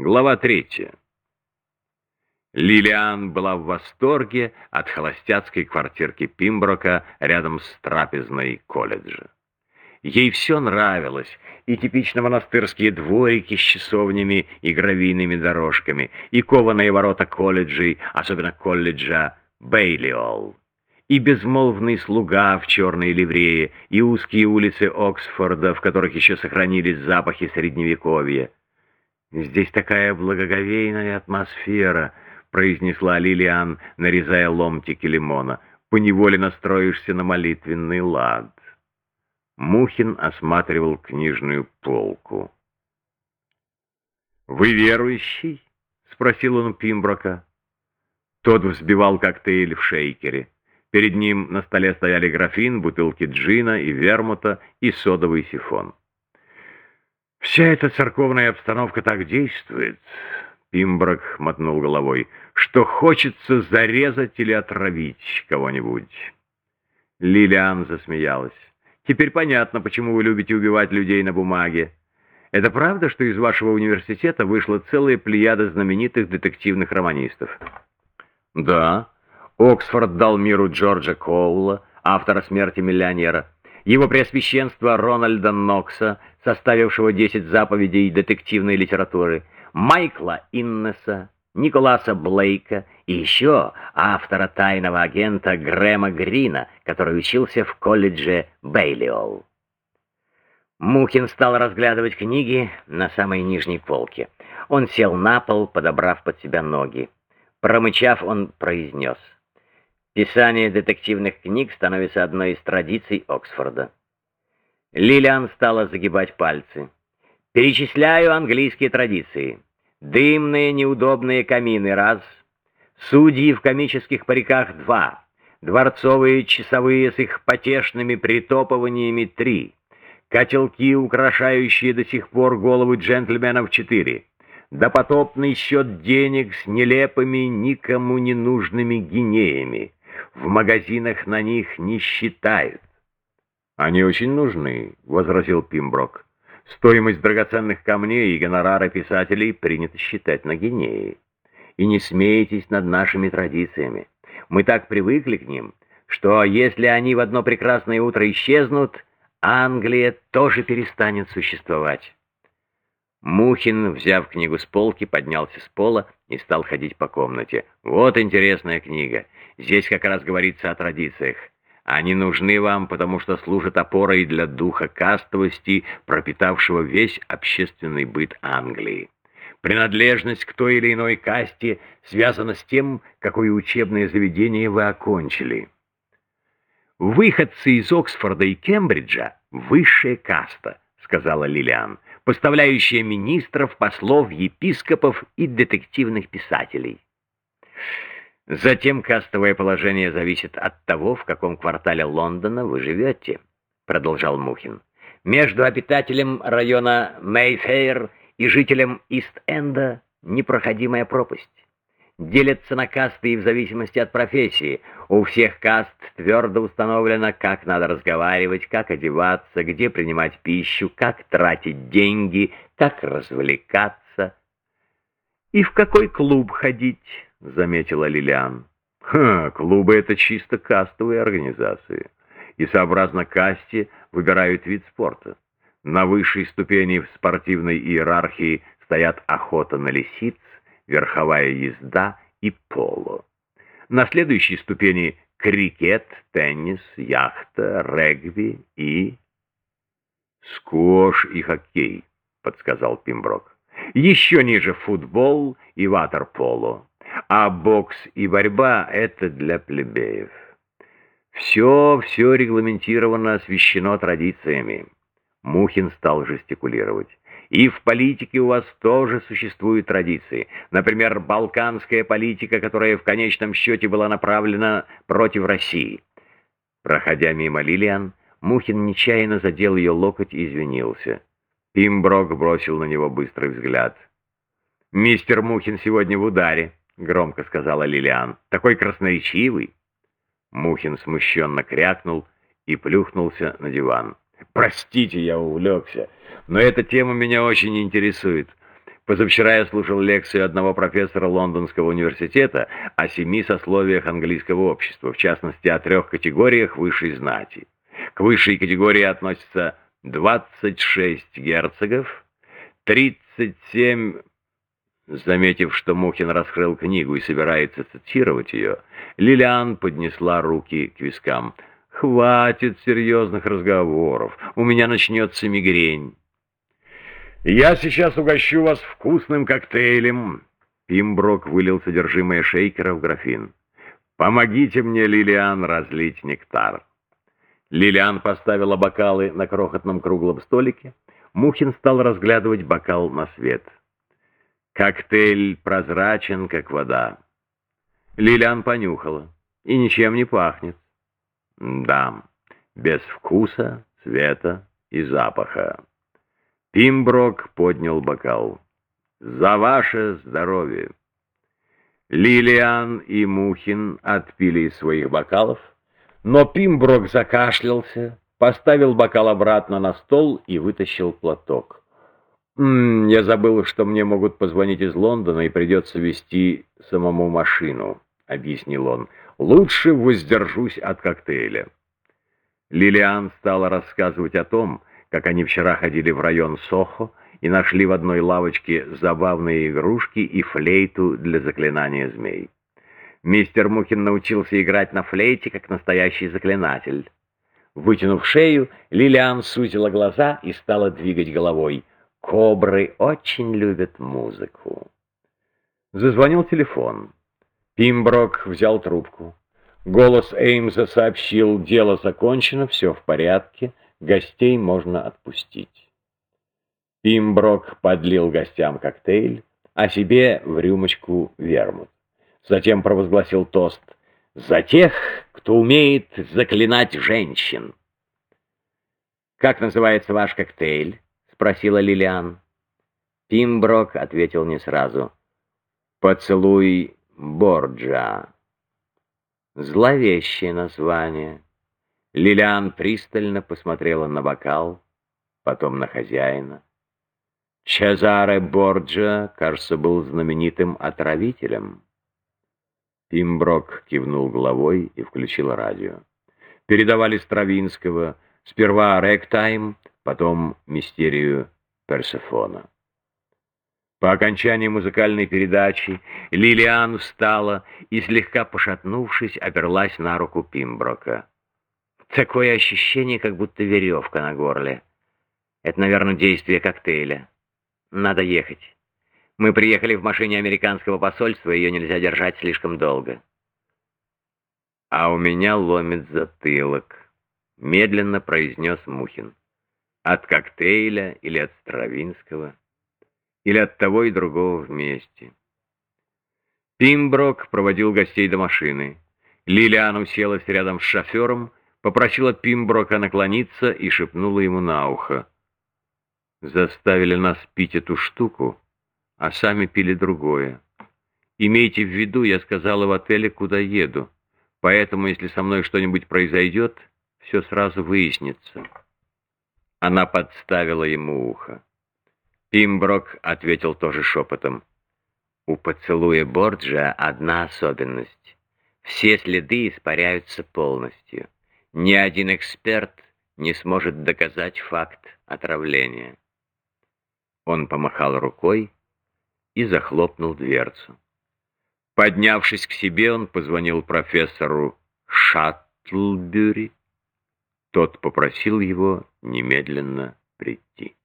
Глава третья. Лилиан была в восторге от холостяцкой квартирки Пимброка рядом с трапезной колледжа. Ей все нравилось, и типично монастырские дворики с часовнями и гравийными дорожками, и кованые ворота колледжей, особенно колледжа Бейлиол, и безмолвный слуга в черной ливрее, и узкие улицы Оксфорда, в которых еще сохранились запахи Средневековья. «Здесь такая благоговейная атмосфера», — произнесла Лилиан, нарезая ломтики лимона. «Поневоле настроишься на молитвенный лад». Мухин осматривал книжную полку. «Вы верующий?» — спросил он у Пимброка. Тот взбивал коктейль в шейкере. Перед ним на столе стояли графин, бутылки джина и вермута и содовый сифон. «Вся эта церковная обстановка так действует», — Пимброк мотнул головой, «что хочется зарезать или отравить кого-нибудь». Лилиан засмеялась. «Теперь понятно, почему вы любите убивать людей на бумаге. Это правда, что из вашего университета вышла целая плеяда знаменитых детективных романистов?» «Да. Оксфорд дал миру Джорджа Коула, автора «Смерти миллионера». Его Преосвященство Рональда Нокса, составившего 10 заповедей детективной литературы, Майкла Иннеса, Николаса Блейка и еще автора «Тайного агента» Грэма Грина, который учился в колледже Бейлиол. Мухин стал разглядывать книги на самой нижней полке. Он сел на пол, подобрав под себя ноги. Промычав, он произнес — Писание детективных книг становится одной из традиций Оксфорда. Лилиан стала загибать пальцы. Перечисляю английские традиции. Дымные неудобные камины – раз. Судьи в комических париках – два. Дворцовые часовые с их потешными притопываниями – три. Котелки, украшающие до сих пор головы джентльменов – четыре. Допотопный счет денег с нелепыми, никому не нужными гинеями – в магазинах на них не считают. «Они очень нужны», — возразил Пимброк. «Стоимость драгоценных камней и гонорары писателей принято считать на гинеи. И не смейтесь над нашими традициями. Мы так привыкли к ним, что если они в одно прекрасное утро исчезнут, Англия тоже перестанет существовать». Мухин, взяв книгу с полки, поднялся с пола и стал ходить по комнате. «Вот интересная книга. Здесь как раз говорится о традициях. Они нужны вам, потому что служат опорой для духа кастовости, пропитавшего весь общественный быт Англии. Принадлежность к той или иной касте связана с тем, какое учебное заведение вы окончили. «Выходцы из Оксфорда и Кембриджа — высшая каста», — сказала Лилиан, поставляющая министров, послов, епископов и детективных писателей. Затем кастовое положение зависит от того, в каком квартале Лондона вы живете, продолжал Мухин. Между обитателем района Мейфейр и жителем Ист-Энда непроходимая пропасть. Делятся на касты и в зависимости от профессии. У всех каст твердо установлено, как надо разговаривать, как одеваться, где принимать пищу, как тратить деньги, как развлекаться. И в какой клуб ходить. — заметила Лилиан. «Ха, клубы — это чисто кастовые организации, и сообразно касте выбирают вид спорта. На высшей ступени в спортивной иерархии стоят охота на лисиц, верховая езда и поло. На следующей ступени крикет, теннис, яхта, регби и... «Скош и хоккей», — подсказал Пимброк. «Еще ниже футбол и ватерполо а бокс и борьба — это для плебеев. Все, все регламентировано, освящено традициями. Мухин стал жестикулировать. И в политике у вас тоже существуют традиции. Например, балканская политика, которая в конечном счете была направлена против России. Проходя мимо Лилиан, Мухин нечаянно задел ее локоть и извинился. Пимброк бросил на него быстрый взгляд. «Мистер Мухин сегодня в ударе», — громко сказала Лилиан. «Такой красноречивый!» Мухин смущенно крякнул и плюхнулся на диван. «Простите, я увлекся, но эта тема меня очень интересует. Позавчера я слушал лекцию одного профессора Лондонского университета о семи сословиях английского общества, в частности, о трех категориях высшей знати. К высшей категории относятся 26 герцогов, 37... Заметив, что Мухин раскрыл книгу и собирается цитировать ее, Лилиан поднесла руки к вискам. «Хватит серьезных разговоров, у меня начнется мигрень». «Я сейчас угощу вас вкусным коктейлем». Пимброк вылил содержимое шейкера в графин. «Помогите мне, Лилиан, разлить нектар». Лилиан поставила бокалы на крохотном круглом столике. Мухин стал разглядывать бокал на свет. Коктейль прозрачен, как вода. Лилиан понюхала. И ничем не пахнет. Да, без вкуса, цвета и запаха. Пимброк поднял бокал. «За ваше здоровье!» Лилиан и Мухин отпили из своих бокалов, но Пимброк закашлялся, поставил бокал обратно на стол и вытащил платок. «М -м, «Я забыл, что мне могут позвонить из Лондона и придется вести самому машину», — объяснил он. «Лучше воздержусь от коктейля». Лилиан стала рассказывать о том, как они вчера ходили в район Сохо и нашли в одной лавочке забавные игрушки и флейту для заклинания змей. Мистер Мухин научился играть на флейте, как настоящий заклинатель. Вытянув шею, Лилиан сузила глаза и стала двигать головой. Кобры очень любят музыку. Зазвонил телефон. Пимброк взял трубку. Голос Эймса сообщил, дело закончено, все в порядке, гостей можно отпустить. Пимброк подлил гостям коктейль, а себе в рюмочку вермут. Затем провозгласил тост «За тех, кто умеет заклинать женщин». «Как называется ваш коктейль?» — спросила Лилиан. Пимброк ответил не сразу. «Поцелуй Борджа». Зловещее название. Лилиан пристально посмотрела на бокал, потом на хозяина. Чезаре Борджа, кажется, был знаменитым отравителем. Пимброк кивнул головой и включил радио. Передавали Стравинского, сперва «Рэгтайм», потом «Мистерию Персефона». По окончании музыкальной передачи Лилиан встала и, слегка пошатнувшись, оперлась на руку Пимброка. Такое ощущение, как будто веревка на горле. Это, наверное, действие коктейля. Надо ехать. Мы приехали в машине американского посольства, ее нельзя держать слишком долго. А у меня ломит затылок, медленно произнес Мухин. От коктейля или от Стравинского, или от того и другого вместе. Пимброк проводил гостей до машины. Лилиан уселась рядом с шофером, попросила Пимброка наклониться и шепнула ему на ухо. «Заставили нас пить эту штуку, а сами пили другое. Имейте в виду, я сказала в отеле, куда еду, поэтому, если со мной что-нибудь произойдет, все сразу выяснится». Она подставила ему ухо. Пимброк ответил тоже шепотом. «У поцелуя Борджа одна особенность. Все следы испаряются полностью». Ни один эксперт не сможет доказать факт отравления. Он помахал рукой и захлопнул дверцу. Поднявшись к себе, он позвонил профессору Шаттлбюри. Тот попросил его немедленно прийти.